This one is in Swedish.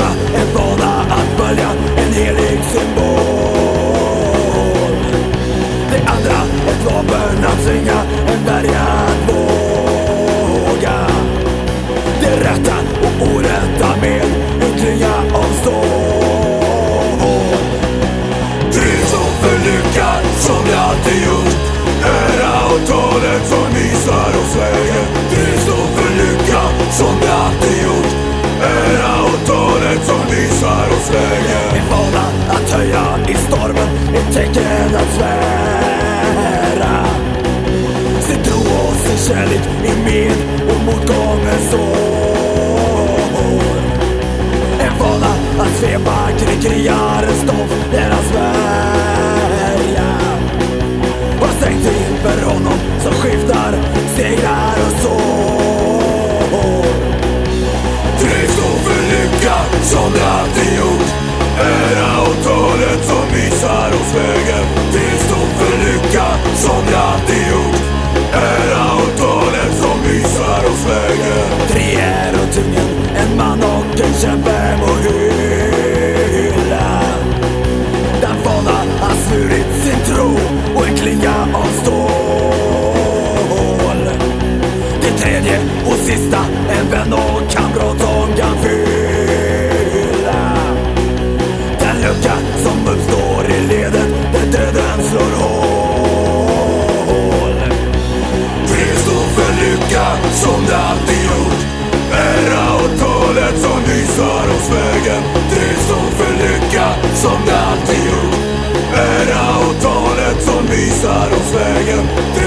människa En vana att följa en helig symbol. Det andra ett vapen att svinga En värja våga. Det rätta och orätta med Yttringar av stål Driv som förlyckad som jag alltid gjort. tecken att svära. Sin tro och sin kärlek i med och motgångens år. En vana att svepa kring krigarens stoff, deras värja. Har sträckt inför honom som skiftar segrar? Vägen Tre är och tungen, en man och en kämpe må hylla. Den vana har svurit sin tro och en klinga av stål. Det tredje och sista, en vän och kamrat som kan fylla. Den lucka som uppstår i ledet där döden slår hål. Driv stå för lycka som det alltid visar oss vägen för lycka som det alltid gjort. Ära och talet som visar oss vägen.